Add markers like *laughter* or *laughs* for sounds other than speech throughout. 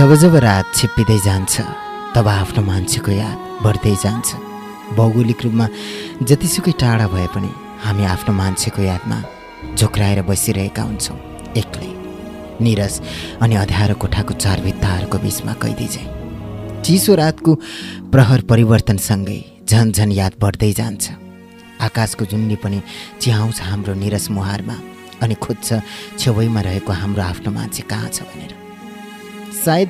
जब जब रात छिप्पिँदै जान्छ तब आफ्नो मान्छेको याद बढ्दै जान्छ। भौगोलिक रूपमा जतिसुकै टाढा भए पनि हामी आफ्नो मान्छेको यादमा झोक्राएर बसिरहेका हुन्छौँ एक्लै। निरस अनि अध्यारो कोठाको चार भित्ताहरूको बिचमा कैदी चाहिँ चिसो रातको प्रहर परिवर्तनसँगै झन झन याद बढ्दै जान्छ। आकाशको जुन्नी पनि चिहाउँछ हाम्रो निरस मुहारमा अनि खोज्छ छेउैमा रहेको हाम्रो आफ्नो मान्छे कहाँ छ भनेर। सायद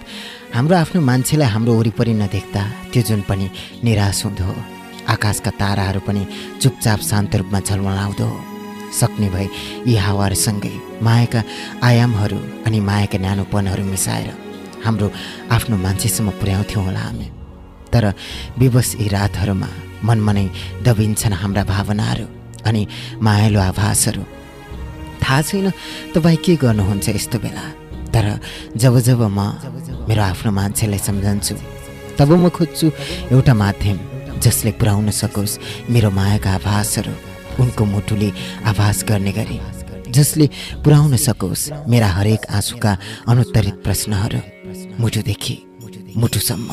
हाम्रो आफ्नो मान्छेलाई हाम्रो वरिपरि नदेख्दा त्यो जुन पनि निराश हुँदो आकाशका ताराहरू पनि चुपचाप शान्त रूपमा झलमलाउँदो हो सक्ने भए यी हावाहरूसँगै मायाका आयामहरू अनि मायाका न्यानोपनहरू मिसाएर हाम्रो आफ्नो मान्छेसम्म पुर्याउँथ्यौँ होला हामी। तर विवश यी रातहरूमा मनमा नै दबिन्छन् हाम्रा भावनाहरू अनि मायालु आभासहरू। थाहा छैन तपाईँ के गर्नुहुन्छ यस्तो बेला? तर जब जब म मेरो आफ्नो मान्छेलाई सम्झन्छु तब म खोज्छु एउटा माध्यम जसले पुर्याउन सकोस्। मेरो मायाका आभासहरू उनको मुटुले आभास गर्ने गरी जसले पुर्याउन सकोस्। मेरा हरेक आँसुका अनुत्तरित प्रश्नहरू मुटुदेखि मुटुसम्म।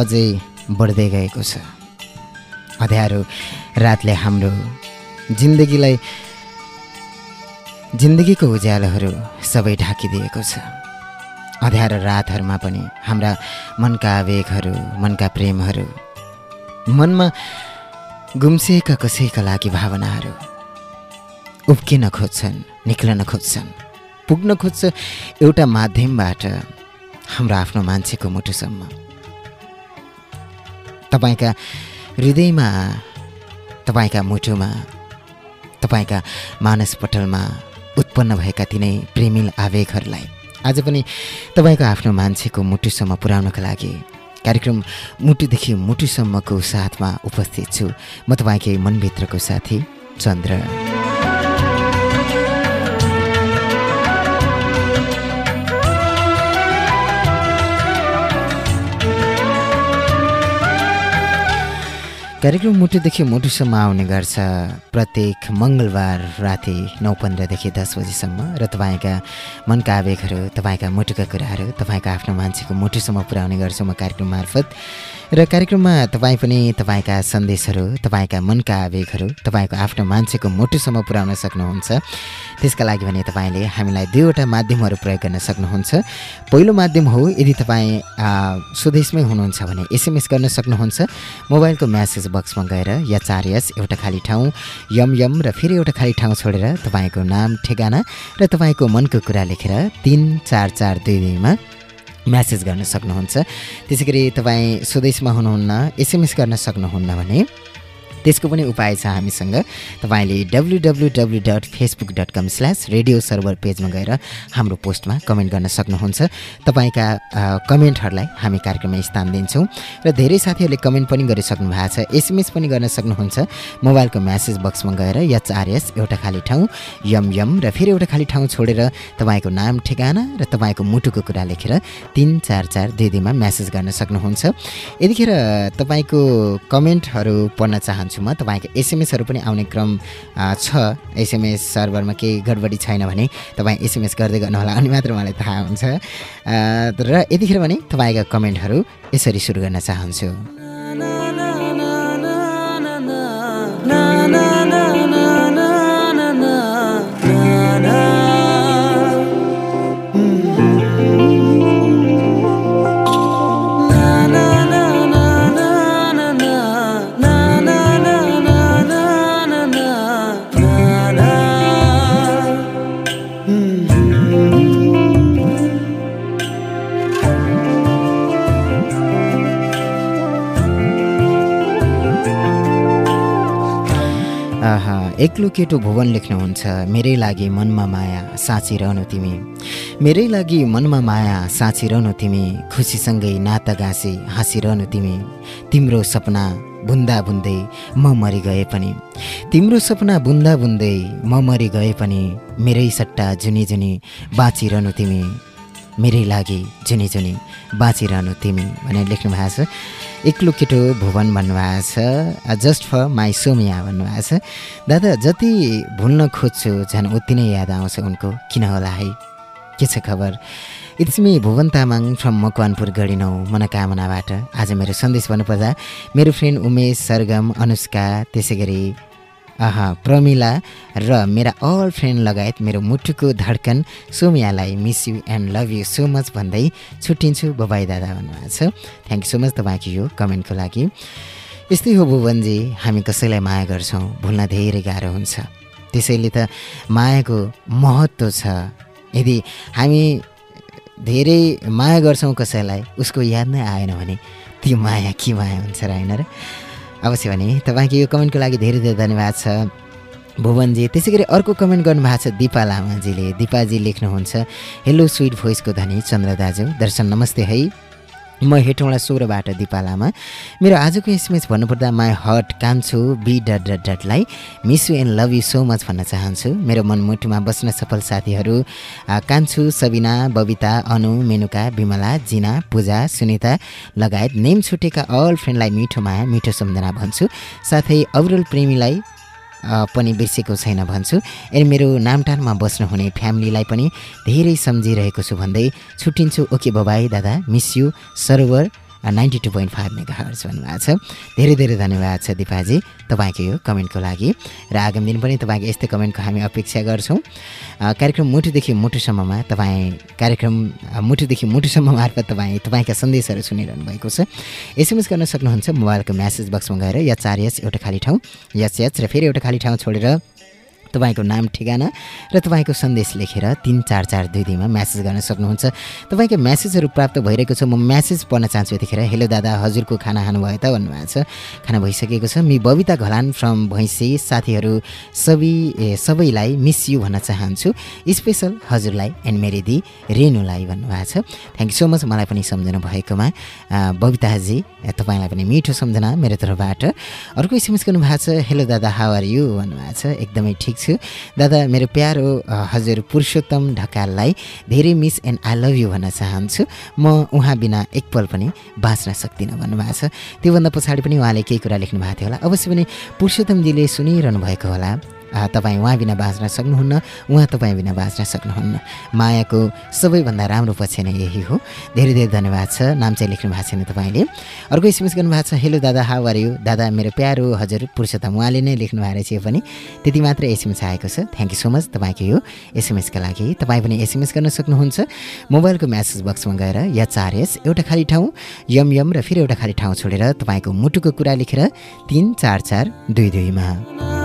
अझै बढ्दै गएको छ। अँध्यारो रातले हाम्रो जिन्दगीलाई जिन्दगीको उज्यालोहरू सबै ढाकिदिएको छ। अँध्यारो रातहरूमा पनि हाम्रा मनका आवेगहरू मनका प्रेमहरू मनमा गुम्सिएका कसैका लागि भावनाहरू उब्किन खोज्छन् निक्लन खोज्छन् पुग्न खोज्छ एउटा माध्यमबाट हाम्रो आफ्नो मान्छेको मुटुसम्म। तपाईँका हृदयमा तपाईँका मुटुमा तपाईँका मानसपटलमा उत्पन्न भएका तिनै प्रेमिल आवेगहरूलाई आज पनि तपाईँको आफ्नो मान्छेको मुटुसम्म पुर्याउनको लागि कार्यक्रम मुटुदेखि मुटुसम्मको साथमा उपस्थित छु। म तपाईँकै मनभित्रको साथी चन्द्र। कार्यक्रम मुटुदेखि मुटुसम्म आउने गर्छ प्रत्येक मङ्गलबार राति नौ पन्ध्रदेखि दस बजीसम्म र तपाईँका मनका आवेगहरू तपाईँका मुटुका कुराहरू तपाईँका आफ्नो मान्छेको मुटुसम्म पुर्याउने गर्छु म कार्यक्रम मार्फत। र कार्यक्रममा तपाईँ पनि तपाईँका सन्देशहरू तपाईँका मनका आवेगहरू तपाईँको आफ्नो मान्छेको मुटुसम्म पुर्याउन सक्नुहुन्छ। त्यसका लागि भने तपाईँले हामीलाई दुईवटा माध्यमहरू प्रयोग गर्न सक्नुहुन्छ। पहिलो माध्यम हो यदि तपाईँ स्वदेशमै हुनुहुन्छ भने एसएमएस गर्न सक्नुहुन्छ। मोबाइलको म्यासेज बक्समा गएर या चार यस एउटा खाली ठाउँ यम यम र फेरि एउटा खाली ठाउँ छोडेर तपाईँको नाम ठेगाना र तपाईँको मनको कुरा लेखेर तिन चार चार दुई दुईमा म्यासेज गर्न सक्नुहुन्छ। त्यसै गरी तपाईँ स्वदेशमा हुनुहुन्न एसएमएस गर्न सक्नुहुन्न भने। त्यसको पनि उपाय छ हामीसँग। तपाईँले W W W dot Facebook dot com slash radio server पेजमा गएर हाम्रो पोस्टमा कमेन्ट गर्न सक्नुहुन्छ। तपाईँका कमेन्टहरूलाई हामी कार्यक्रममा स्थान दिन्छौँ र धेरै साथीहरूले कमेन्ट पनि गरिसक्नु भएको छ एसएमएस पनि गर्न सक्नुहुन्छ। मोबाइलको म्यासेज बक्समा गएर एचआरएस एउटा खाली ठाउँ यम यम र फेरि एउटा खाली ठाउँ छोडेर तपाईँको नाम ठेगाना र तपाईँको मुटुको कुरा लेखेर तिन चार चार दुई दुईमा म्यासेज गर्न सक्नुहुन्छ। यतिखेर तपाईँको कमेन्टहरू पढ्न चाहन्छु। म तपाईँको एसएमएसहरू पनि आउने क्रम छ। एसएमएस सर्भरमा केही गडबडी छैन भने तपाईँ एसएमएस गर्दै गर्नुहोला अनि मात्र मलाई थाहा हुन्छ। र यतिखेर भने तपाईँका कमेन्टहरू यसरी सुरु गर्न चाहन्छु। एक्लो केटो भुवन लेख्नुहुन्छ मेरै लागि मनमा माया साँची रहनु तिमी। मेरै लागि मनमा माया साँची रहनु तिमी खुसीसँगै नाता गाँसी हाँसिरहनु तिमी। तिम्रो सपना बुन्दा बुन्दै म मरि गए पनि। तिम्रो सपना बुन्दा बुन्दै म मरि गए पनि मेरै सट्टा जुनी जुनी बाँचिरहनु तिमी। मेरै लागि जुनी जुनी बाँचिरहनु तिमी भनेर लेख्नु भएको छ। एक्लो केटो भुवन भन्नुभएको छ। जस्ट फर माई सोमिया भन्नुभएको छ। दादा जति भुल्न खोज्छु झन् उति नै याद आउँछ उनको। किन होला है? के छ खबर? It's me Bhuwan Tamang from Makwanpur गढिनौ मनोकामनाबाट। आज मेरो सन्देश भन्नुपर्दा मेरो फ्रेन्ड उमेश सरगम अनुष्का त्यसै गरी प्रमिला र मेरा अल फ्रेन्ड लगायत मेरो मुटुको धड्कन सोमियालाई miss you and love you so much भन्दै छुट्टिन्छु बबाई दादा भन्नुभएको छ। थ्याङ्क यू सो मच तपाईँको यो कमेन्टको लागि। यस्तै हो भुवनजी हामी कसैलाई माया गर्छौँ भुल्न धेरै गाह्रो हुन्छ। त्यसैले त मायाको महत्त्व छ। यदि हामी धेरै माया गर्छौँ कसैलाई उसको याद नै आएन भने त्यो माया के माया हुन्छ र होइन र? अवश्य भने तपाईँको यो कमेन्टको लागि धेरै धेरै धन्यवाद छ। भुवनजी त्यसै गरी अर्को कमेन्ट गर्नुभएको छ दिपा लामाजीले। दिपाजी लेख्नुहुन्छ हेलो स्विट भोइसको धनी चन्द्र दाजु दर्शन नमस्ते है। म हेटौँडा सोह्रबाट दिपा लामा। मेरो आजको एसएमएस भन्नुपर्दा माई हट कान्छु B dot dot डटलाई miss you and love you so much भन्न चाहन्छु। मेरो मनमुटुमा बस्न सफल साथीहरू कान्छु सबिना बबिता अनु मेनुका विमला जिना पूजा सुनिता लगायत नेम छुटेका अल फ्रेन्डलाई मिठो माया मिठो सम्झना भन्छु। साथै अवरल प्रेमीलाई पनि बिर्सेको छैन भन्छु। अनि मेरो नामटानमा बस्नुहुने फ्यामिलीलाई पनि धेरै सम्झिरहेको छु भन्दै छुट्टिन्छु। ओके बबाई दादा miss you server ninety two point five megahertz भन्नुभएको छ। धेरै धेरै धन्यवाद छ दिपाजी। तपाईँको यो कमेन्टको लागि। र आगामी दिन पनि तपाईँको यस्तै कमेन्टको हामी अपेक्षा गर्छौँ। कार्यक्रम मुटुदेखि मुटुसम्ममा तपाईँ कार्यक्रम मुटुदेखि मुटुसम्म मार्फत तपाईँ तपाईँका सन्देशहरू सुनिरहनु भएको छ। एसएमएस गर्न सक्नुहुन्छ मोबाइलको म्यासेज बक्समा गएर या चार यस एउटा खाली ठाउँ यस यच र फेरि एउटा खाली ठाउँ छोडेर तपाईँको नाम ठेगाना र तपाईँको सन्देश लेखेर तिन चार चार दुई दुईमा म्यासेज गर्न सक्नुहुन्छ। तपाईँको म्यासेजहरू प्राप्त भइरहेको छ। म म्यासेज पढ्न चाहन्छु यतिखेर। हेलो दादा हजुरको खाना खानुभयो त भन्नुभएको छ। खाना भइसकेको छ। Me Babita Ghalan from Bhainse. साथीहरू सबै सबैलाई मिस यु भन्न चाहन्छु। स्पेसल हजुरलाई एन्ड मेरी दि रेनुलाई भन्नुभएको छ। थ्याङ्क यू सो मच मलाई पनि सम्झनु भएकोमा बबिताजी तपाईँलाई पनि मिठो सम्झना मेरो तर्फबाट। अर्को एसएमएस गर्नुभएको छ। हेलो दादा हाउ आर यु भन्नुभएको छ। एकदमै ठिक छु दादा मेरो प्यारो हजुर पुरुषोत्तम ढकाललाई धेरै miss and I love you भन्न चाहन्छु। म उहाँ बिना एकपल पनि बाँच्न सक्दिनँ भन्नुभएको छ। त्योभन्दा पछाडि पनि उहाँले केही कुरा लेख्नु भएको थियो होला। अवश्य पनि पुरुषोत्तमजीले सुनिरहनु भएको होला। तपाईँ उहाँ बिना बाँच्न सक्नुहुन्न उहाँ तपाईँ बिना बाँच्न सक्नुहुन्न। मायाको सबैभन्दा राम्रो पक्ष नै यही हो। धेरै धेरै धन्यवाद छ नाम चाहिँ लेख्नु भएको छैन तपाईँले। अर्को एसएमएस गर्नुभएको छ हेलो दादा हाउ आर यु दादा मेरो प्यारो हजुर पुरुषोत्तम उहाँले नै लेख्नु भएको रहेछ पनि। त्यति मात्र एसएमएस आएको छ। थ्याङ्क यू सो मच तपाईँको यो एसएमएसका लागि। तपाईँ पनि एसएमएस गर्न सक्नुहुन्छ। मोबाइलको म्यासेज बक्समा गएर या चार एउटा खाली ठाउँ यम यम र फेरि एउटा खाली ठाउँ छोडेर तपाईँको मुटुको कुरा लेखेर तिन चार चार दुई दुईमा।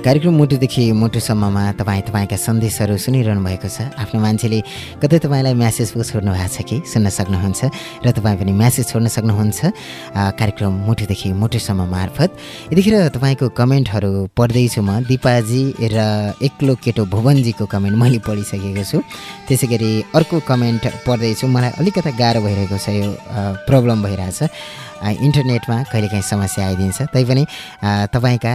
कार्यक्रम मुटुदेखि मुटुसम्ममा तपाईँ तपाईँका सन्देशहरू सुनिरहनु भएको छ। आफ्नो मान्छेले कतै तपाईँलाई म्यासेज पो छोड्नु भएको छ कि? सुन्न सक्नुहुन्छ र तपाईँ पनि म्यासेज छोड्न सक्नुहुन्छ कार्यक्रम मुटुदेखि मुटुसम्म मार्फत। यतिखेर तपाईँको कमेन्टहरू पढ्दैछु म। दिपाजी र एक्लो केटो भुवनजीको कमेन्ट मैले पढिसकेको छु। त्यसै गरी अर्को कमेन्ट पढ्दैछु। मलाई अलिकता गाह्रो भइरहेको छ यो प्रब्लम भइरहेछ। इन्टरनेटमा कहिलेकाहीँ समस्या आइदिन्छ। तैपनि तपाईँका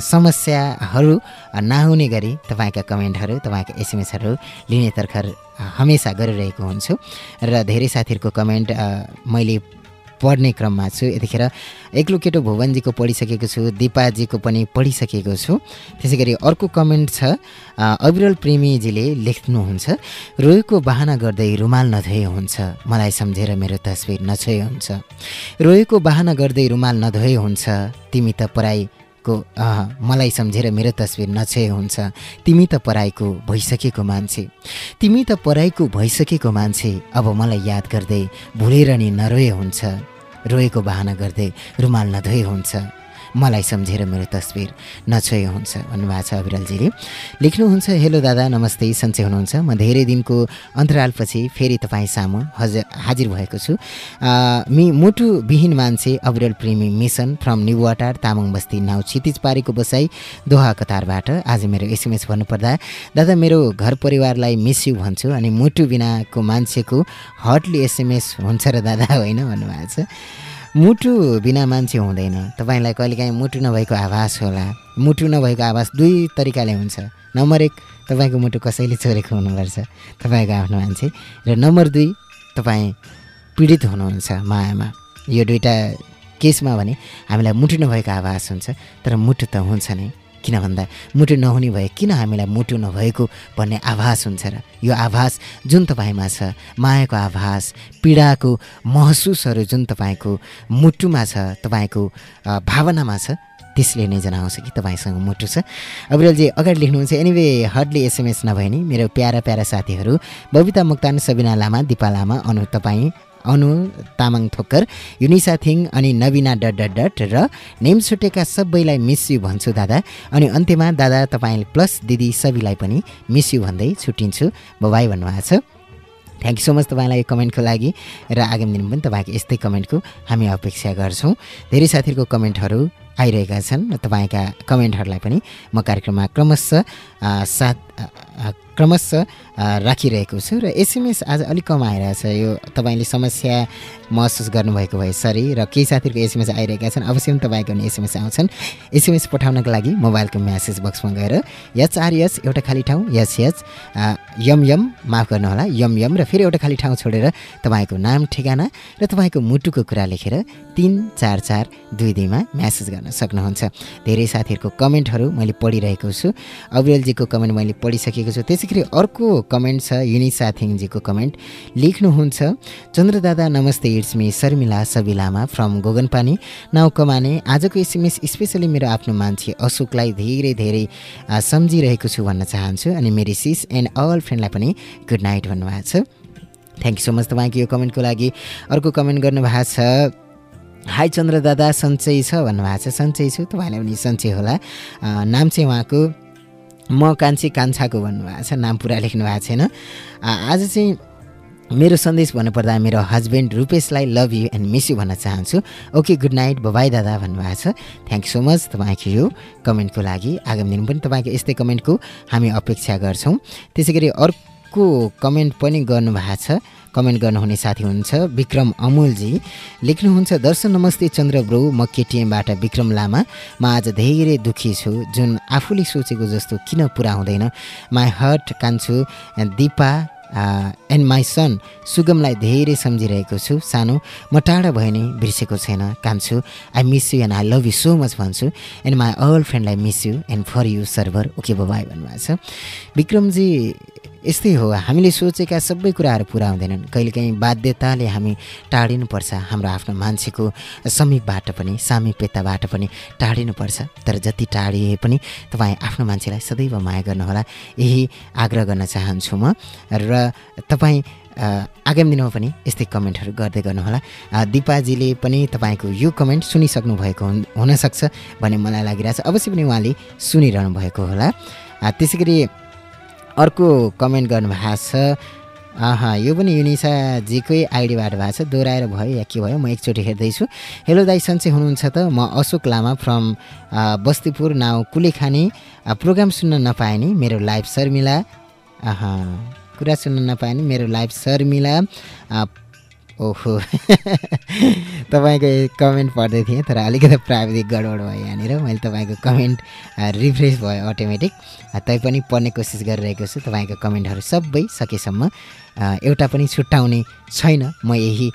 समस्याहरू नहुने गरी तपाईँका कमेन्टहरू तपाईँका एसएमएसहरू लिने तर्खर हमेसा गरिरहेको हुन्छु। र धेरै साथीहरूको कमेन्ट मैले पढ्ने क्रममा छु। यतिखेर एक्लो केटो भुवनजीको पढिसकेको छु दिपाजीको पनि पढिसकेको छु। त्यसै गरी अर्को कमेन्ट छ अविरल प्रेमीजीले लेख्नुहुन्छ रोएको बाहना गर्दै रुमाल नधोए हुन्छ। मलाई सम्झेर मेरो तस्बिर नछोए हुन्छ। रोएको बाहना गर्दै रुमाल नधोए हुन्छ। तिमी त पराईको मलाई सम्झेर मेरो तस्बिर नछोए हुन्छ। तिमी त पराईको भइसकेको मान्छे। तिमी त पराईको भइसकेको मान्छे। अब मलाई याद गर्दै भुलेर नि नरोए हुन्छ। रोएको बाहना गर्दै रुमाल नधोए हुन्छ। मलाई सम्झेर मेरो तस्बिर नछोए हुन्छ भन्नुभएको छ अविरलजीले। लेख्नुहुन्छ हेलो दादा नमस्ते सन्चै हुनुहुन्छ। म धेरै दिनको अन्तरालपछि फेरि तपाईँ सामु हजुर हाजिर भएको छु। मि मुटुविहीन मान्छे अविरल प्रेमी mission from निवाटार Tamang Basti now क्षितिज पारेको बसाई दोहा कतारबाट। आज मेरो एसएमएस भन्नुपर्दा दादा मेरो घर परिवारलाई मिस यु भन्छु अनि मुटु बिनाको मान्छेको हटली एसएमएस हुन्छ र दादा होइन भन्नुभएको छ। मुटु बिना मान्छे हुँदैन। तपाईँलाई कहिलेकाहीँ मुटु नभएको आभास होला। मुटु नभएको आभास दुई तरिकाले हुन्छ। नम्बर एक तपाईँको मुटु कसैले चोरेको हुनुपर्छ। तपाईँको आफ्नो मान्छे। र नम्बर दुई तपाईँ पीडित हुनुहुन्छ मायामा। यो दुइटा केसमा भने हामीलाई मुटु नभएको आभास हुन्छ तर मुटु त हुन्छ नै। किन भन्दा मुटु नहुने भए किन हामीलाई मुटु नभएको भन्ने आभास हुन्छ र यो आभास जुन तपाईँमा छ मायाको आभास पीडाको महसुसहरू जुन तपाईँको मुटुमा छ तपाईँको भावनामा छ त्यसले नै जनाउँछ कि तपाईँसँग मुटु छ अविरलजी अगाडि लेख्नुहुन्छ एनिवे हडली एसएमएस नभए नि मेरो प्यारा प्यारा साथीहरू बबिता मुक्तान सबिना लामा दिपा लामा अनु तपाईँ अनु तामाङ थोक्कर युनिसा थिङ अनि नविना डट डट डट र नेम छुटेका सबैलाई मिस यु भन्छु दादा। अनि अन्त्यमा दादा तपाईँ प्लस दिदी सबैलाई पनि मिस यु भन्दै छुट्टिन्छु। बबाई भन्नुभएको छ। थ्याङ्क यू सो मच तपाईँलाई यो कमेन्टको लागि र आगामी दिन पनि तपाईँको यस्तै कमेन्टको हामी अपेक्षा गर्छौँ। धेरै साथीहरूको कमेन्टहरू आइरहेका छन् र तपाईँका कमेन्टहरूलाई पनि म कार्यक्रममा क्रमशः साथ क्रमशः राखिरहेको छु र एसएमएस आज अलिक कम आइरहेछ। यो तपाईँले समस्या महसुस गर्नुभएको भए सरी र केही साथीहरूको एसएमएस आइरहेका छन् अवश्य पनि तपाईँको पनि एसएमएस आउँछन्। एसएमएस पठाउनको लागि मोबाइलको म्यासेज बक्समा गएर यच आर एउटा खाली ठाउँ यच आ, यम यम माफ गर्नुहोला यम यम र फेरि एउटा खाली ठाउँ छोडेर तपाईँको नाम ठेगाना र तपाईँको मुटुको कुरा लेखेर तिन चार चार दुई दुईमा म्यासेज गर्न सक्नुहुन्छ। धेरै साथीहरूको कमेन्टहरू मैले पढिरहेको छु। अविरलजीको कमेन्ट मैले पढिसकेको छु। त्यसै गरी अर्को कमेन्ट छ युनिसा थिङजीको कमेन्ट। लेख्नुहुन्छ चन्द्र दादा नमस्ते इट्स मी शर्मिला सबिलामा फ्रम गोगनपानी। नाउ कमाने आजको एसएमएस स्पेसली मेरो आफ्नो मान्छे अशोकलाई धेरै धेरै सम्झिरहेको छु भन्न चाहन्छु अनि मेरो सिस एन्ड अल फ्रेन्डलाई पनि गुड नाइट भन्नुभएको छ। थ्याङ्क यू सो मच तपाईँको यो कमेन्टको लागि। अर्को कमेन्ट गर्नुभएको छ हाई चन्द्र दादा सन्चै छ भन्नुभएको छ। सन्चै छु तपाईँलाई पनि सन्चै होला। नाम चाहिँ उहाँको म कान्छी कान्छाको भन्नुभएको छ नाम पुरा लेख्नु भएको छैन। आज चाहिँ मेरो सन्देश भन्नुपर्दा मेरो husband रूपेशलाई love you and miss you भन्न चाहन्छु। ओके गुड नाइट बबाई दादा भन्नुभएको छ। थ्याङ्क यू सो मच तपाईँको यो कमेन्टको लागि। आगामी दिन पनि तपाईँको यस्तै कमेन्टको हामी अपेक्षा गर्छौँ। त्यसै गरी अर्को कमेन्ट पनि गर्नुभएको छ। कमेन्ट गर्नुहुने साथी हुनुहुन्छ विक्रम अमुलजी। लेख्नुहुन्छ दर्शन नमस्ते चन्द्र ब्रो म केटिएमबाट विक्रम लामा। म आज धेरै दुःखी छु। जुन आफूले सोचेको जस्तो किन पुरा हुँदैन। माई हर्ट कान्छु दिपा एन्ड माई सन सुगमलाई धेरै सम्झिरहेको छु। सानो म टाढा भए नि बिर्सेको छैन। कान्छु I miss you and I love you so much भन्छु। And my all फ्रेन्डलाई miss you and for you server okay bye भन्नुभएको छ। विक्रमजी यस्तै हो। हामीले सोचेका सबै कुराहरू पुरा हुँदैनन् कहिलेकाहीँ बाध्यताले हामी टाढिनुपर्छ। हाम्रो आफ्नो मान्छेको समीपबाट पनि सामिप्यताबाट पनि टाढिनुपर्छ। तर जति टाढिए पनि तपाईँ आफ्नो मान्छेलाई सदैव माया गर्नुहोला। यही आग्रह गर्न चाहन्छु म। र तपाईँ आगामी दिनमा पनि यस्तै कमेन्टहरू गर्दै गर्नुहोला। दिपाजीले पनि तपाईँको यो कमेन्ट सुनिसक्नु भएको हुनसक्छ भन्ने मलाई लागिरहेछ। अवश्य पनि उहाँले सुनिरहनु भएको होला। त्यसै गरी अर्को कमेन्ट गर्नुभएको छ अह यो पनि युनिसाजीकै आइडीबाट भएको छ। दोहोऱ्याएर भयो या के भयो म एकचोटि हेर्दैछु। हेलो दाई सन्चै हुनुहुन्छ त? म अशोक लामा फ्रम बस्तीपुर नाउँ कुलेखानी। प्रोग्राम सुन्न नपाएँ नि मेरो लाइभ शर्मिला। कुरा सुन्न नपाएँ नि मेरो लाइभ शर्मिला। ओहो। *laughs* तपाईँको कमेन्ट पढ्दै थिएँ तर अलिकति प्राविधिक गडबड भयो यहाँनिर। मैले तपाईँको कमेन्ट रिफ्रेस भयो अटोमेटिक तैपनि पढ्ने कोसिस गरिरहेको छु। तपाईँको कमेन्टहरू सबै सकेसम्म एउटा पनि छुट्याउने छैन। म यही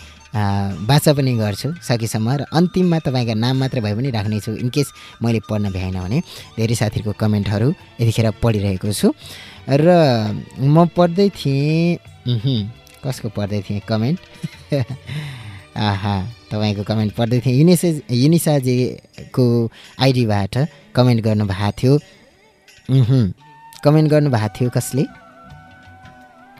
बाचा पनि गर्छु सकेसम्म। र अन्तिममा तपाईँको नाम मात्रै भए पनि राख्नेछु इनकेस मैले पढ्न भ्याएन भने। धेरै साथीहरूको कमेन्टहरू यतिखेर पढिरहेको छु। र म पढ्दै थिएँ कसको पढ्दै थिएँ कमेन्ट? *laughs* आहा तपाईँको कमेन्ट पढ्दै थिएँ। युनिसा युनिसाजीको आइडीबाट कमेन्ट गर्नुभएको थियो। कमेन्ट गर्नुभएको थियो कसले?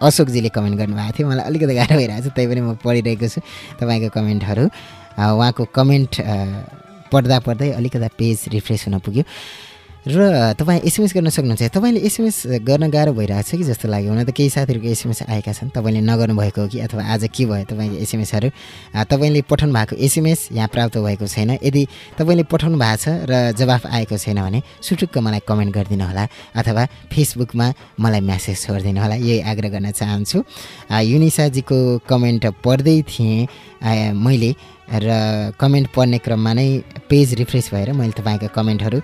अशोकजीले कमेन्ट गर्नुभएको थियो। मलाई अलिकति गाह्रो भइरहेको छ तै पनि म पढिरहेको छु तपाईँको कमेन्टहरू। उहाँको कमेन्ट पढ्दा पढ्दै अलिकति पेज रिफ्रेस हुन पुग्यो। र तपाईँ एसएमएस गर्न सक्नुहुन्छ तपाईँले एसएमएस गर्न गाह्रो भइरहेको छ कि जस्तो लाग्यो हुन त केही साथीहरूको एसएमएस आएका छन् तपाईँले नगर्नु भएको हो कि अथवा आज के भयो तपाईँको एसएमएसहरू तपाईँले पठाउनु भएको एसएमएस यहाँ प्राप्त भएको छैन। यदि तपाईँले पठाउनु भएको छ र जवाफ आएको छैन भने सुटुक्क मलाई कमेन्ट गरिदिनु होला अथवा फेसबुकमा मलाई म्यासेज छोडिदिनु होला। यही आग्रह गर्न चाहन्छु। युनिसाजीको कमेन्ट पढ्दै थिएँ। मैले र कमेन्ट पढ्ने क्रममा नै पेज रिफ्रेस भएर मैले तपाईँको कमेन्टहरू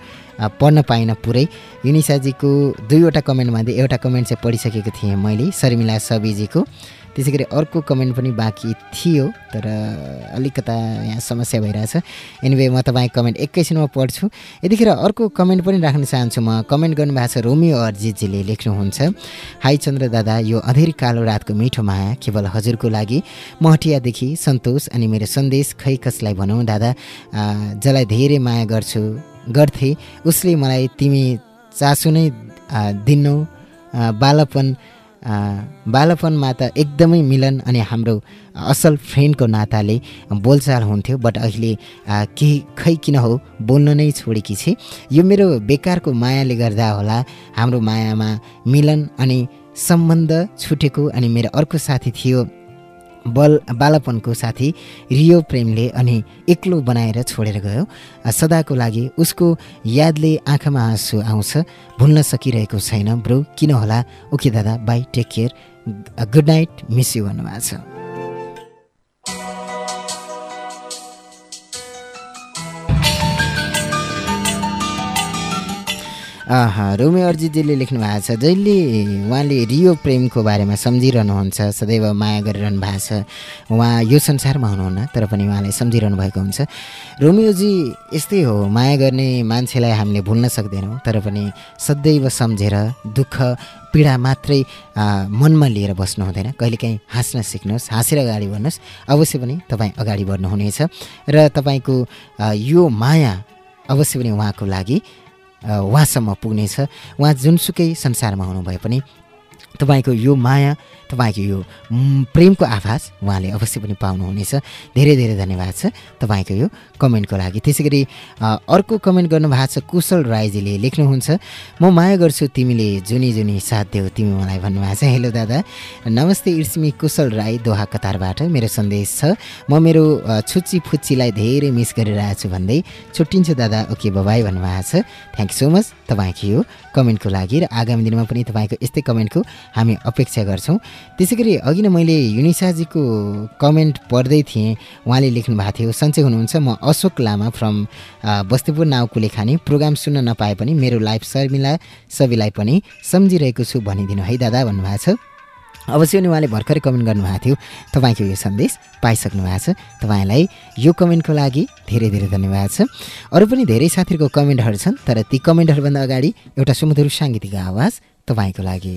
पढ्न पाइनँ पुरै। युनिसाजीको दुईवटा कमेन्टमध्ये एउटा कमेन्ट चाहिँ पढिसकेको थिएँ मैले शर्मिला सबिजीको। त्यसै गरी अर्को कमेन्ट पनि बाँकी थियो तर अलिकता यहाँ समस्या भइरहेछ। एनिवे म तपाईँको कमेन्ट एकैछिनमा पढ्छु। यतिखेर अर्को कमेन्ट पनि राख्न चाहन्छु म। कमेन्ट गर्नुभएको छ रोमियो अर्जितजीले लेख्नुहुन्छ हाई चन्द्र दादा यो अधेरी कालो रातको मिठो माया केवल हजुरको लागि। महटियादेखि सन्तोष अनि मेरो सन्देश खै कसलाई भनौँ दादा? जसलाई धेरै माया गर्छु गर्थे उसले मलाई तिमी चासो नै दिन्नौ बालपन बालपनमा त एकदमै मिलन अनि हाम्रो असल फ्रेन्डको नाताले बोलचाल हुन्थ्यो बट अहिले केही खै किन हो बोल्न नै छोडेकी छे। यो मेरो बेकारको मायाले गर्दा होला हाम्रो मायामा मिलन अनि सम्बन्ध छुटेको अनि मेरो अर्को साथी थियो बल बालपनको साथी रियो प्रेमले अनि एक्लो बनाएर छोडेर गयो। सदाको लागि उसको यादले आँखामा आँसु आउँछ। भुल्न सकिरहेको छैन ब्रो। किन होला? ओके दादा bye take care. Good night miss you भन्नुभएको छ। रोमे अर्जितजीले लेख्नु भएको छ जहिले उहाँले रियो प्रेमको बारेमा सम्झिरहनुहुन्छ सदैव माया गरिरहनु भएको छ उहाँ यो संसारमा हुनुहुन्न तर पनि उहाँलाई सम्झिरहनु भएको हुन्छ। रोमियोजी यस्तै हो माया गर्ने मान्छेलाई हामीले भुल्न सक्दैनौँ तर पनि सदैव सम्झेर दुःख पीडा मात्रै मनमा लिएर बस्नु हुँदैन। कहिलेकाहीँ हाँस्न सिक्नुहोस् हाँसेर अगाडि बढ्नुहोस् अवश्य पनि तपाईँ अगाडि बढ्नुहुनेछ। र तपाईँको यो माया अवश्य पनि उहाँको लागि उहाँसम्म पुग्नेछ। उहाँ जुनसुकै संसारमा हुनुभए पनि तपाईँको यो माया तपाईँको यो प्रेमको आभास उहाँले अवश्य पनि पाउनुहुनेछ। धेरै धेरै धन्यवाद छ तपाईँको यो कमेन्टको लागि। त्यसै गरी अर्को कमेन्ट गर्नुभएको छ कुशल राईजीले लेख्नुहुन्छ म माया गर्छु तिमीले जुनी जुनी साथ देऊ तिमी मलाई भन्नुभएको छ। हेलो दादा नमस्ते इर्सिमी कुशल राई दोहा कतारबाट। मेरो सन्देश छ म मेरो छुच्ची फुच्चीलाई धेरै मिस गरिरहेको छु भन्दै छुट्टिन्छु दादा ओके बबाई भन्नुभएको छ। थ्याङ्क यू सो मच तपाईँको यो कमेन्टको लागि र आगामी दिनमा पनि तपाईँको यस्तै कमेन्टको हामी अपेक्षा गर्छौँ। त्यसै गरी अघि नै मैले युनिसाजीको कमेन्ट पढ्दै थिएँ। उहाँले लेख्नु भएको थियो सन्चै हुनुहुन्छ म Ashok Lama from Bastipur now Kulekhani program सुन्न नपाए पनि मेरो लाइफ शर्मिला सबैलाई पनि सम्झिरहेको छु भनिदिनु। है दादा भन्नुभएको छ। अवश्य नै उहाँले भर्खरै कमेन्ट गर्नुभएको थियो। तपाईँको यो सन्देश पाइसक्नु भएको छ। तपाईँलाई यो कमेन्टको लागि धेरै धेरै धन्यवाद छ। अरू पनि धेरै साथीहरूको कमेन्टहरू छन् तर ती कमेन्टहरूभन्दा अगाडि एउटा सुमधुर साङ्गीतिक आवाज तपाईँको लागि।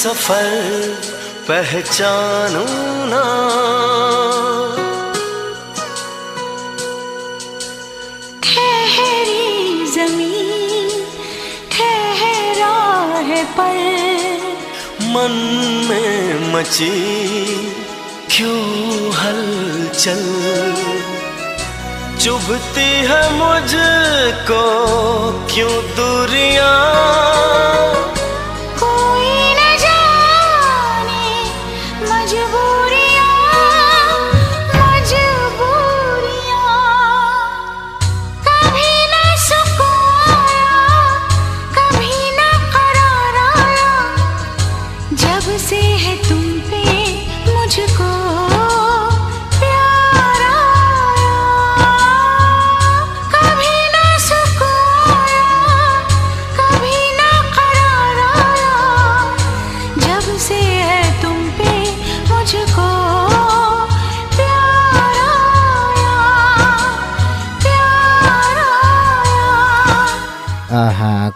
सफ़र पहचानू ना। ठहरी ज़मीन ठहरा है पर मन में मची क्यों हलचल? चुभती है मुझको क्यों दूरियाँ?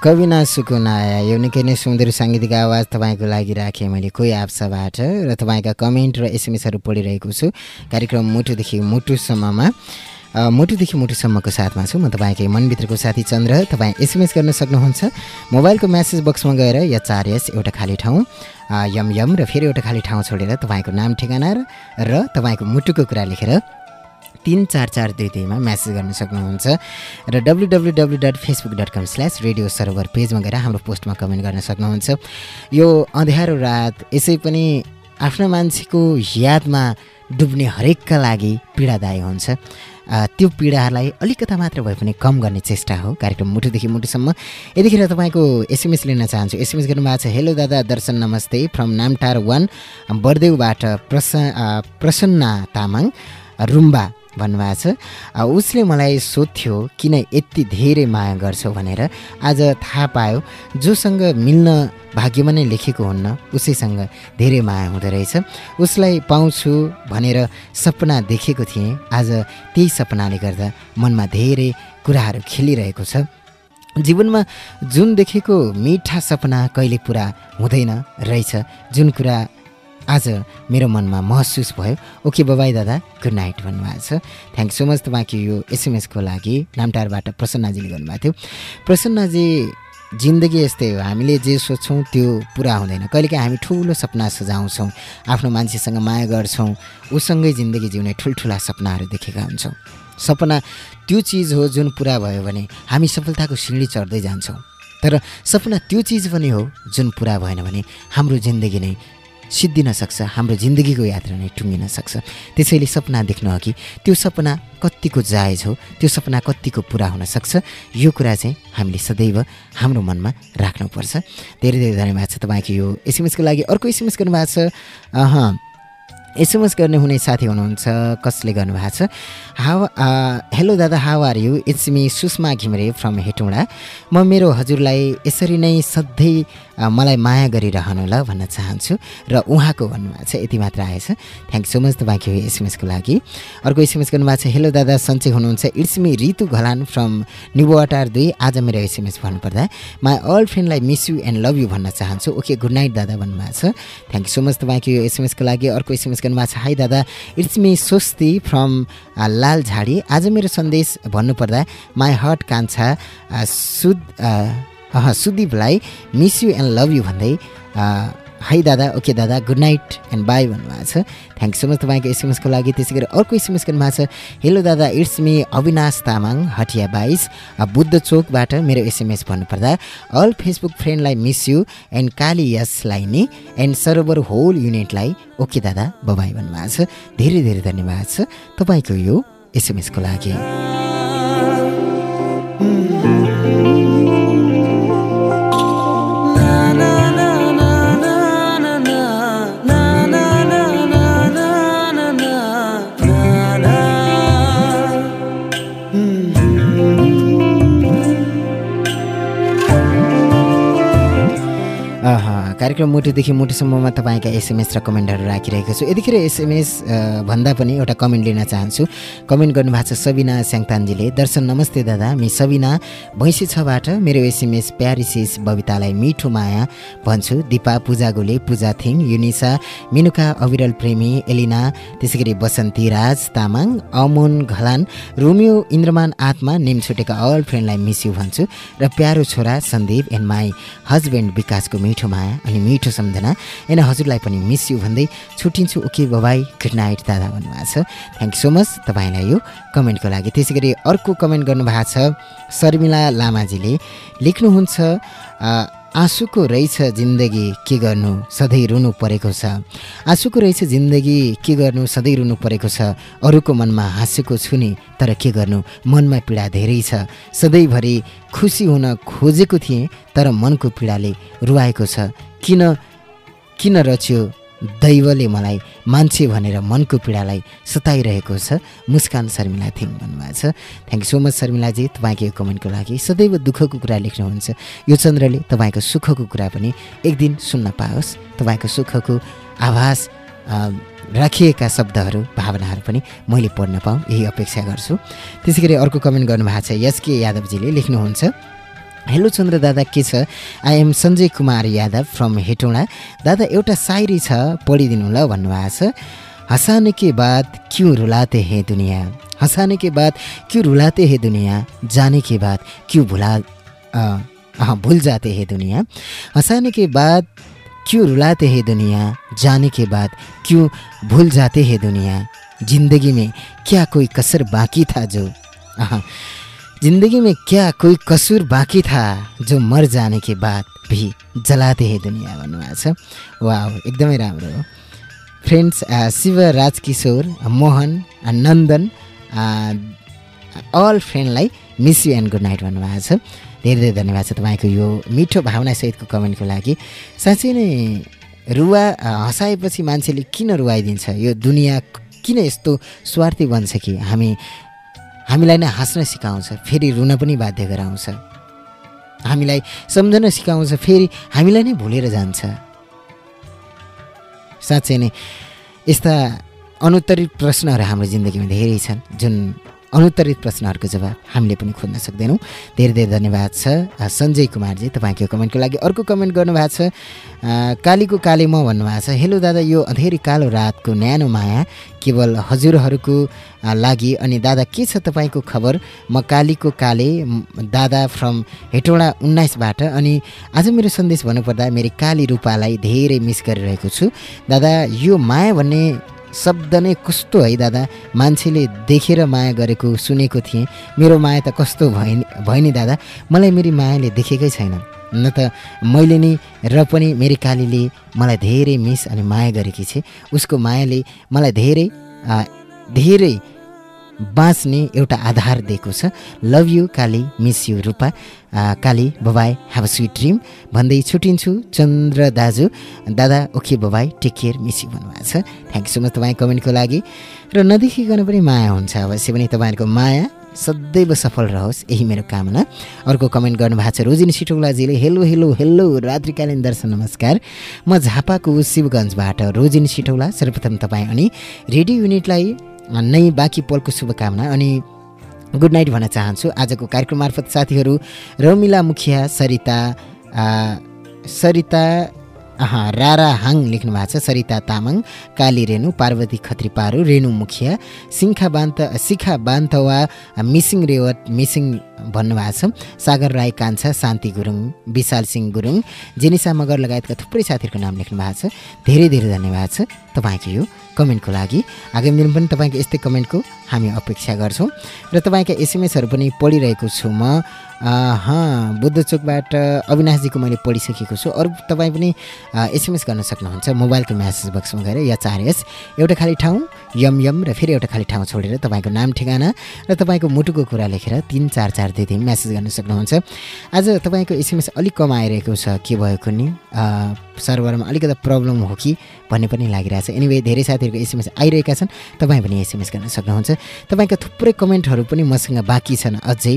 कविना सुकुन आया यो निकै नै सुन्दर साङ्गीतिक आवाज तपाईँको लागि राखेँ मैले कोही आप्साबाट र तपाईँका कमेन्ट र एसएमएसहरू पढिरहेको छु। कार्यक्रम मुटुदेखि मुटुसम्ममा मुटुदेखि मुटुसम्मको साथमा छु म तपाईँकै मनभित्रको साथी चन्द्र। तपाईँ एसएमएस गर्न सक्नुहुन्छ। मोबाइलको म्यासेज बक्समा गएर या चार एस एउटा खाली ठाउँ यम यम र फेरि एउटा खाली ठाउँ छोडेर तपाईँको नाम ठेगाना र तपाईँको मुटुको कुरा लेखेर तिन चार चार दुई दुईमा म्यासेज गर्न सक्नुहुन्छ र W W W dot Facebook dot com slash radio server पेजमा गएर हाम्रो पोस्टमा कमेन्ट गर्न सक्नुहुन्छ। यो अँध्यारो रात यसै पनि आफ्नो मान्छेको यादमा डुब्ने हरेकका लागि पीडादायी हुन्छ। त्यो पीडाहरूलाई अलिकता मात्र भए पनि कम गर्ने चेष्टा हो। कार्यक्रम मुटुदेखि मुटुसम्म यतिखेर तपाईँको एसएमएस लिन चाहन्छु। एसएमएस गर्नुभएको छ हेलो दादा दर्शन नमस्ते फ्रम नामटार वान बर्देउबाट प्रस प्रसन्ना तामाङ रुम्बा। भन्नुभएको छ। उसले मलाई सोध्थ्यो किन यति धेरै माया गर्छौ? भनेर। आज थाहा पायो जोसँग मिल्न भाग्यमा नै लेखेको हुन्न उसैसँग धेरै माया हुँदो रहेछ। उसलाई पाउँछु भनेर सपना देखेको थिएँ। आज त्यही सपनाले गर्दा मनमा धेरै कुराहरू खेलिरहेको छ। जीवनमा जुन देखेको मिठा सपना कहिले पुरा हुँदैन रहेछ। जुन कुरा आज मेरो मनमा महसुस भयो। ओके बबाई दादा गुड नाइट भन्नुभएको छ। थ्याङ्क सो मच तपाईँको यो एसएमएसको लागि नामटारबाट प्रसन्नाजीले गर्नुभएको थियो। प्रसन्नाजी जिन्दगी यस्तै हो। हामीले जे सोच्छौँ त्यो पुरा हुँदैन। कहिलेकाहीँ हामी ठुलो सपना सजाउँछौँ आफ्नो मान्छेसँग माया गर्छौँ उसँगै जिन्दगी जिउने ठुल्ठुला सपनाहरू देखेका हुन्छौँ। सपना त्यो चिज हो जुन पुरा भयो भने हामी सफलताको सिँढी चढ्दै जान्छौँ। तर सपना त्यो चिज पनि हो जुन पुरा भएन भने हाम्रो जिन्दगी नै सिद्धिन सक्छ हाम्रो जिन्दगीको यात्रा नै टुङ्गिन सक्छ त्यसैले सपना देख्नु अघि त्यो सपना कत्तिको जायज हो त्यो सपना कत्तिको पुरा हुन सक्छ यो कुरा चाहिँ हामीले सदैव हाम्रो मनमा राख्नुपर्छ। धेरै धेरै धन्यवाद छ तपाईँको यो एसएमएसको लागि। अर्को एसएमएस गर्नुभएको छ अह एसएमएस गर्ने हुने साथी हुनुहुन्छ कसले गर्नुभएको छ? हावा हेलो दादा how are you? It's me Sushma Ghimire from Hetauda. म मेरो हजुरलाई यसरी नै सधैँ मलाई माया गरिरहनु ल भन्न चाहन्छु र उहाँको भन्नुभएको छ यति मात्र आएछ। थ्याङ्क सो मच तपाईँको यो एसएमएसको लागि। अर्को एसएमएस गर्नुभएको छ हेलो दादा सन्चै हुनुहुन्छ। It's me Ritu Ghalan from Nibuwatar दुई। आज मेरो एसएमएस भन्नुपर्दा my all फ्रेन्डलाई miss you and love you भन्न चाहन्छु। ओके गुड नाइट दादा भन्नुभएको छ। थ्याङ्क सो मच तपाईँको यो एसएमएसको लागि। अर्को एसएमएस गर्नुभएको छ हाई दादा it's me Swasti from Lal Jhadi. आज मेरो सन्देश भन्नुपर्दा माई हर्ट कान्छा सुद सुदीपलाई miss you and love you भन्दै हाई दादा ओके दादा गुड नाइट एन्ड बाई भन्नुभएको छ। थ्याङ्क सो मच तपाईँको एसएमएसको लागि। त्यसै गरी अर्को एसएमएस गर्नुभएको छ हेलो दादा इट्स मी अविनाश तामाङ हटिया बाइस बुद्ध चोकबाट मेरो एसएमएस भन्नुपर्दा अल फेसबुक फ्रेन्डलाई मिस यु एन्ड काली यसलाई नि एन्ड सरोवर होल युनिटलाई ओके दादा बबाई भन्नुभएको छ। धेरै धेरै धन्यवाद छ तपाईँको यो एसएमएसको लागि। कार्यक्रम मुटुदेखि मुटुसम्ममा तपाईँका एसएमएस र कमेन्टहरू राखिरहेको छु। यतिखेर एसएमएस भन्दा पनि एउटा कमेन्ट लिन चाहन्छु। कमेन्ट गर्नुभएको छ सबिना स्याङतानजीले दर्शन नमस्ते दादा मि सबिना भैँसी छबाट मेरो एसएमएस प्यारिसिस बबितालाई मिठो माया भन्छु। दिपा पूजा गोले पूजा थिङ युनिसा मिनुका अविरल प्रेमी एलिना त्यसै गरी बसन्ती राज तामाङ अमोन घलान रोमियो इन्द्रमान आत्मा नेम छुटेका अल फ्रेन्डलाई मिस यु भन्छु। र प्यारो छोरा सन्दीप एन्ड माई हस्बेन्ड विकासको मिठो माया अनि मिठो सम्झना। एन्ड हजुरलाई पनि मिस यु भन्दै छुट्टिन्छु। Okay bye bye good night दादा भन्नुभएको छ। थ्याङ्क सो मच तपाईँलाई यो कमेन्टको लागि। त्यसै गरी अर्को कमेन्ट गर्नुभएको छ शर्मिला लामाजीले। लेख्नुहुन्छ आँसुको रहेछ जिन्दगी के गर्नु? सधैँ रुनु परेको छ। आँसुको रहेछ जिन्दगी के गर्नु? सधैँ रुनु परेको छ। अरूको मनमा हाँसेको छु नि तर के गर्नु? मनमा पीडा धेरै छ। सधैँभरि खुसी हुन खोजेको थिएँ तर मनको पीडाले रुवाएको छ। किन? किन रच्यो? दैवले मलाई मान्छे भनेर मनको पीडालाई सताइरहेको छ। मुस्कान शर्मिला थिङ भन्नुभएको छ। Thank you so much Sharmilaji. तपाईँको यो कमेन्टको लागि सदैव दुःखको कुरा लेख्नुहुन्छ। यो चन्द्रले तपाईँको सुखको कुरा पनि एक दिन सुन्न पाओस्। तपाईँको सुखको आभास राखिएका शब्दहरू भावनाहरू पनि मैले पढ्न पाऊँ। यही अपेक्षा गर्छु। त्यसै गरी अर्को कमेन्ट गर्नुभएको छ एसके यादवजीले लेख्नुहुन्छ। हेलो चन्द्र दादा के छ? I am Sanjay Kumar Yadav from Hetauda. दादा एउटा सायरी छ पढिदिनु ल भन्नुभएको छ। हँसाने के बाद क्यों रुलाते हैं दुनिया? हँसाने के बाद क्यों रुलाते हैं दुनिया? जाने के बाद क्यों भुला अ, भूल जाते हैं दुनिया? हंसाने के बाद क्यों रुलाते हैं दुनिया? जाने के बाद क्यों भूल जाते हैं दुनिया? जिंदगी में क्या कोई कसर बाकी था जो? जिंदगी में क्या कोई कसूर बाकी था जो मर जाने के बाद भी जलाते हैं दुनिया भन्नुभएको छ? वा एकदमै राम्रो हो। Friends Shiv Rajkishor Mohan Nandan all फ्रेन्डलाई miss you and good night भन्नुभएको छ। धेरै धेरै धन्यवाद छ तपाईँको यो मिठो भावनासहितको कमेन्टको लागि। साँच्चै नै रुवा हँसाएपछि मान्छेले किन रुवाइदिन्छ? यो दुनियाँ किन यस्तो स्वार्थी बन्छ कि? हामी हामीलाई नै हाँस्न सिकाउँछ फेरि रुन पनि बाध्य गराउँछ। हामीलाई सम्झन सिकाउँछ फेरि हामीलाई नै भुलेर जान्छ। साँच्चै नै यस्ता अनुत्तरित प्रश्नहरू हाम्रो जिन्दगीमा धेरै छन् जुन अनुत्तरित प्रश्नहरूको जवाब हामीले पनि खोज्न सक्दैनौँ। धेरै धेरै धन्यवाद छ। सञ्जय कुमारजी तपाईँको कमेन्टको लागि अर्को कमेन्ट गर्नुभएको छ? कालीको काले म भन्नुभएको छ हेलो दादा यो अँधेरी कालो रातको न्यानो माया केवल हजुरहरूको लागि अनि दादा के छ तपाईँको खबर? म कालीको काले दादा फ्रम हेटौँडा उन्नाइसबाट अनि आज मेरो सन्देश भन्नुपर्दा मेरो काली रूपालाई धेरै मिस गरिरहेको छु। दादा यो माया भन्ने शब्द नै कस्तो है दादा? मान्छेले देखेर माया गरेको सुनेको थिएँ। मेरो माया त कस्तो भयो भयो नि दादा? मलाई मेरी मायाले देखेकै छैन। न त मैले नि र पनि मेरी कालीले मलाई धेरै मिस अनि माया गरेकी छे। उसको मायाले मलाई धेरै धेरै बाँच्ने एउटा आधार दिएको छ। Love you Kali miss you Rupa Kali bye bye have a sweet dream भन्दै छुट्टिन्छु चन्द्र दाजु। दादा okay bye bye take care miss you भन्नुभएको छ। थ्याङ्क यू सो मच तपाईँ कमेन्टको लागि। र नदेखिकन पनि माया हुन्छ। अवश्य पनि तपाईँहरूको माया सदैव सफल रहोस्। यही मेरो कामना। अर्को कमेन्ट गर्नुभएको छ रोजिनी सिटौलाजीले हेलो हेलो हेलो रात्रिकालीन दर्शन नमस्कार। म झापाको शिवगञ्जबाट रोजिनी सिटौला सर्वप्रथम तपाईँ अनि रेडियो युनिटलाई नै बाँकी पलको शुभकामना अनि गुड नाइट भन्न चाहन्छु। आजको कार्यक्रम मार्फत साथीहरू रमिला मुखिया सरिता आ, सरिता रारा हाङ लेख्नु भएको छ। सरिता तामाङ काली रेणु पार्वती खत्री पारू रेणु मुखिया सिङ्खा बान्त शिखा बान्तवा मिसिङ रेवत मिसिङ भन्नुभएको छ। सागर राई कान्छा शान्ति गुरुङ विशाल सिंह गुरुङ जेनिसा मगर लगायतका थुप्रै साथीहरूको नाम लेख्नु भएको छ। धेरै धेरै धन्यवाद छ तपाईँको यो कमेन्टको लागि। आगामी दिन पनि तपाईँको यस्तै कमेन्टको हामी अपेक्षा गर्छौँ। र तपाईँका एसएमएसहरू पनि पढिरहेको छु म। बुद्धचोकबाट अविनाशजीको मैले पढिसकेको छु। अरू तपाईँ पनि एसएमएस गर्न सक्नुहुन्छ मोबाइलको म्यासेज बक्समा गएर या चार एस एउटा खाली ठाउँ यम यम र फेरि एउटा खाली ठाउँ छोडेर तपाईँको नाम ठेगाना र तपाईँको मुटुको कुरा लेखेर तिन चार चार दुई म्यासेज गर्न सक्नुहुन्छ। आज तपाईँको एसएमएस अलिक कम आइरहेको छ के भएको नि सर्भरमा अलिकति प्रब्लम हो कि भन्ने पनि लागिरहेछ। एनिवे धेरै साथीहरूको एसएमएस आइरहेका छन् तपाईँ पनि एसएमएस गर्न सक्नुहुन्छ। तपाईँका थुप्रै कमेन्टहरू पनि मसँग बाँकी छन् अझै।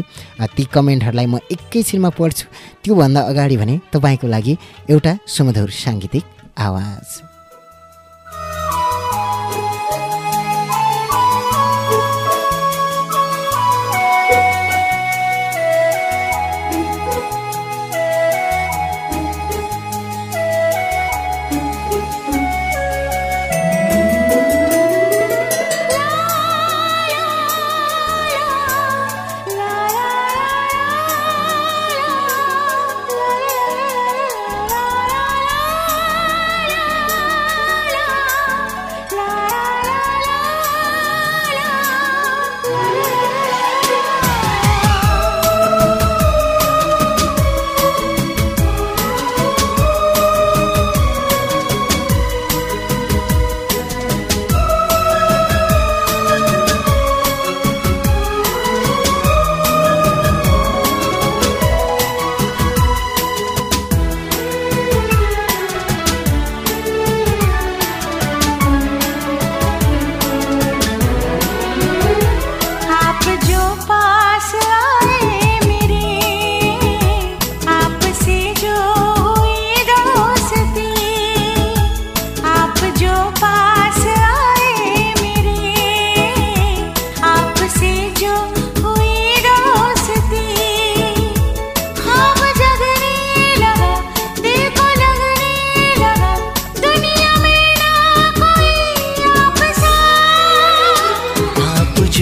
ती कमेन्टहरूलाई म एकैछिनमा पढ्छु। त्योभन्दा अगाडि भने तपाईँको लागि एउटा सुमधुर साङ्गीतिक आवाज।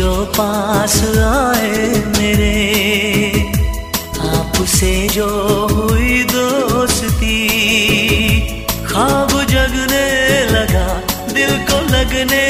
जो पास आए मेरे आपसे जो हुई दोस्ती खाब जगने लगा दिल को लगने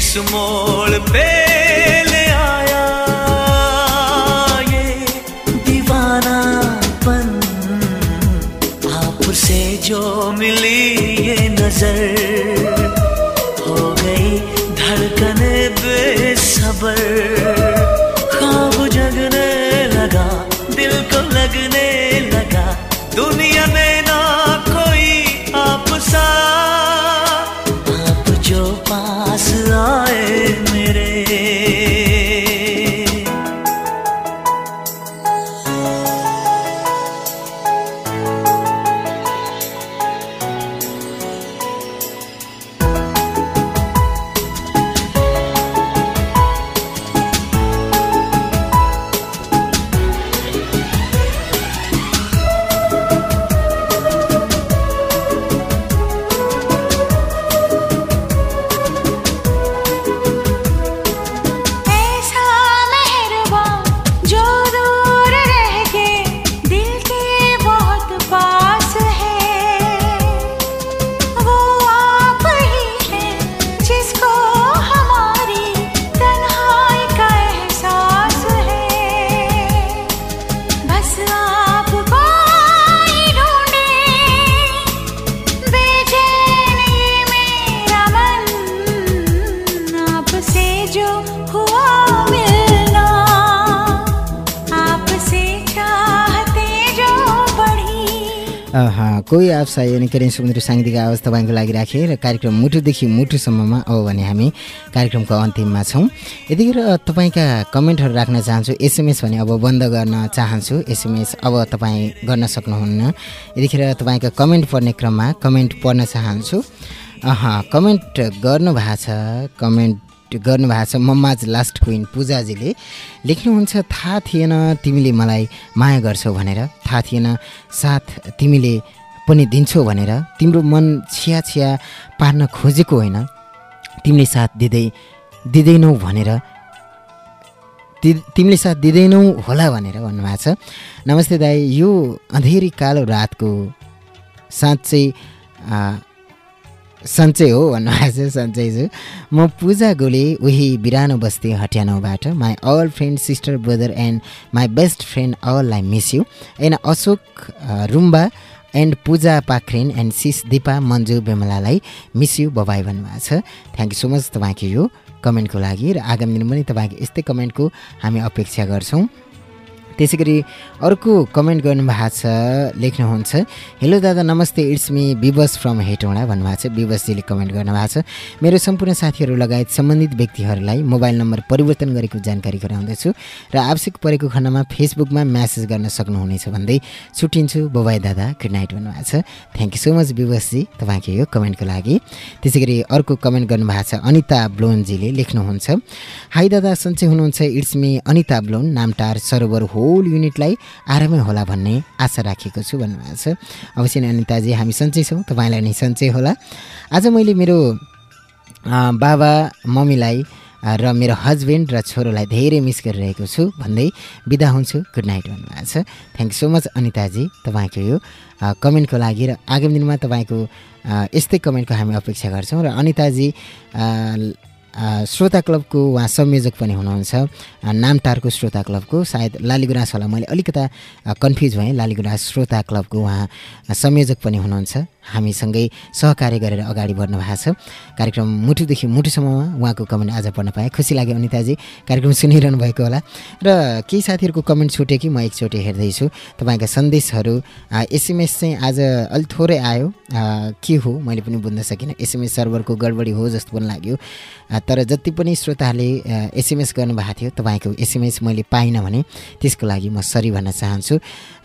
किस मोड़ पे ले आया ये दीवाना पन। आपसे जो मिली ये नज़र कोही आप्सा यानि के अरे समुद्र साङ्गीतिक आवाज तपाईँको लागि राखेँ र कार्यक्रम मुटुदेखि मुटुसम्ममा अब भने हामी कार्यक्रमको अन्तिममा छौँ। यतिखेर तपाईँका कमेन्टहरू राख्न चाहन्छु एसएमएस भने अब बन्द गर्न चाहन्छु एसएमएस अब तपाईँ गर्न सक्नुहुन्न। यतिखेर तपाईँका कमेन्ट पढ्ने क्रममा कमेन्ट पढ्न चाहन्छु। अह कमेन्ट गर्नुभएको छ कमेन्ट गर्नुभएको छ मम्माज लास्ट क्विन पूजाजीले। लेख्नुहुन्छ थाहा थिएन तिमीले मलाई माया गर्छौ भनेर। थाहा थिएन साथ तिमीले पनि दिन्छौ भनेर तिम्रो मन छिया छिया पार्न खोजेको होइन। तिमीले साथ दिँदै दिँदैनौ भनेर तिमीले साथ दिँदैनौ होला भनेर भन्नुभएको छ। नमस्ते दाई यो अँधेरी कालो रातको साँच्चै सन्चै हो भन्नुभएको छ सन्चै छु म पूजा गोले उही बिरानो बस्ती हटियानौबाट my all friend sister brother and my best friend all I miss you and Ashok Rumba and Puja Pakhrin and sis Dipa Manju बेमलालाई miss you bye bye भन्नुभएको छ। थ्याङ्क यू सो मच तपाईँको यो कमेन्टको लागि र आगामी दिन पनि तपाईँको यस्तै कमेन्टको हामी अपेक्षा गर्छौँ। त्यसै गरी अर्को कमेन्ट गर्नुभएको छ लेख्नुहुन्छ हेलो दादा नमस्ते it's me Bibas from Hetauda भन्नुभएको छ। विवसजीले कमेन्ट गर्नुभएको छ मेरो सम्पूर्ण साथीहरू लगायत सम्बन्धित व्यक्तिहरूलाई मोबाइल नम्बर परिवर्तन गरेको जानकारी गराउँदैछु र आवश्यक परेको खण्डमा फेसबुकमा म्यासेज गर्न सक्नुहुनेछ भन्दै छुट्टिन्छु। बोबाई दादा गुड नाइट भन्नुभएको छ। Thank you so much Bibasji तपाईँको यो कमेन्टको लागि। त्यसै गरी अर्को कमेन्ट गर्नुभएको छ अनिता ब्लोनजीले लेख्नुहुन्छ हाई दादा सन्चै हुनुहुन्छ it's me Anita blown नामटार Sarovar whole युनिटलाई आरामै होला भन्ने आशा राखेको छु भन्नुभएको छ। अवश्य नै अनिताजी हामी सन्चै छौँ। तपाईँलाई नै सन्चै होला। आज मैले मेरो बाबा मम्मीलाई र मेरो हस्बेन्ड र छोरोलाई धेरै मिस गरिरहेको छु भन्दै बिदा हुन्छु। गुड नाइट भन्नुभएको छ। Thank you so much Anitaji तपाईँको यो कमेन्टको लागि र आगामी दिनमा तपाईँको यस्तै कमेन्टको हामी अपेक्षा गर्छौँ। र अनिताजी श्रोता क्लबको उहाँ संयोजक पनि हुनुहुन्छ। नामटारको श्रोता क्लबको सायद लालीगुराँस होला। मैले अलिकता कन्फ्युज भएँ। लालीगुराँस श्रोता क्लबको उहाँ संयोजक पनि हुनुहुन्छ। हामीसँगै सहकार्य गरेर अगाडि बढ्नु भएको छ। कार्यक्रम मुटुदेखि मुटुसम्ममा उहाँको कमेन्ट आज पढ्न पाएँ। खुसी लाग्यो अनिताजी कार्यक्रम सुनिरहनु भएको होला। र केही साथीहरूको कमेन्ट छुट्यो कि म एकचोटि हेर्दैछु। तपाईँका सन्देशहरू एसएमएस चाहिँ आज अलिक थोरै आयो के हो? मैले पनि बुझ्न सकिनँ। एसएमएस सर्भरको गडबडी हो जस्तो पनि लाग्यो। तर जति पनि श्रोताहरूले एसएमएस गर्नुभएको थियो तपाईँको एसएमएस मैले पाइनँ भने त्यसको लागि म सरी भन्न चाहन्छु।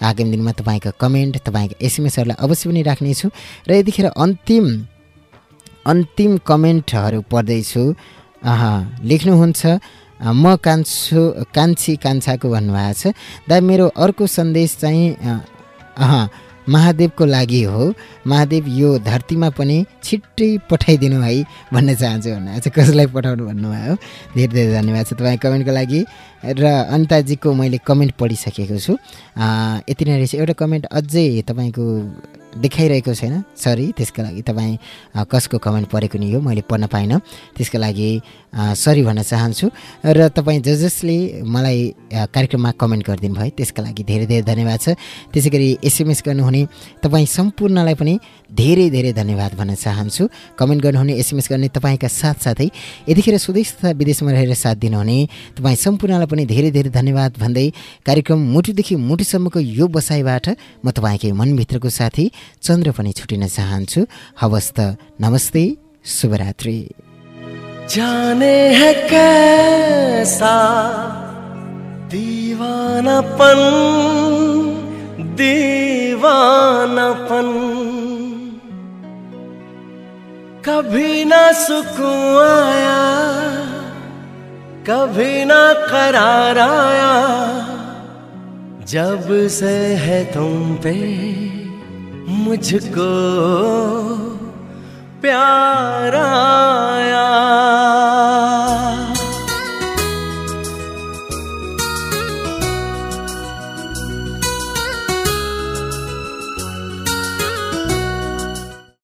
आगामी दिनमा तपाईँको कमेन्ट तपाईँको एसएमएसहरूलाई अवश्य पनि राख्नेछु। र यतिखेर अन्तिम अन्तिम कमेन्टहरू पढ्दैछु। लेख्नुहुन्छ म कान्छु कान्छी कान्छाको भन्नुभएको छ। दा मेरो अर्को सन्देश चाहिँ अह महादेवको लागि हो। महादेव यो धरतीमा पनि छिट्टै पठाइदिनु है भन्न चाहन्छु भन्नुभएको छ। कसलाई पठाउनु भन्नुभयो? धेरै धेरै धन्यवाद छ तपाईँ कमेन्टको लागि। र अनिताजीको मैले कमेन्ट पढिसकेको छु। यति नै रहेछ। एउटा कमेन्ट अझै तपाईँको देखाइरहेको छैन। सरी त्यसको लागि तपाईँ कसको कमेन्ट पढेको नि हो मैले पढ्न पाइनँ। त्यसको लागि सरी भन्न चाहन्छु। र तपाईँ ज जसले मलाई कार्यक्रममा कमेन्ट गरिदिनु भयो त्यसको लागि धेरै धेरै धन्यवाद छ। त्यसै गरी एसएमएस गर्नुहुने तपाईँ सम्पूर्णलाई पनि धेरै धेरै धन्यवाद भन्न चाहन्छु। कमेन्ट गर्नुहुने एसएमएस गर्ने तपाईँका साथसाथै यतिखेर स्वदेश तथा विदेशमा रहेर साथ दिनुहुने तपाईँ सम्पूर्णलाई पनि धेरै धेरै धन्यवाद भन्दै कार्यक्रम मुटुदेखि मुटुसम्मको यो बसाइबाट म तपाईँकै मनभित्रको साथी चन्द्र पनि छुटिन चाहन्छु। हवस् त, नमस्ते, शुभरात्रि। जाने है कैसा दीवानापन दीवानापन। कभी ना सुकून आया, कभी ना करार आया, जब से है तुम पे मुझको प्यार आया।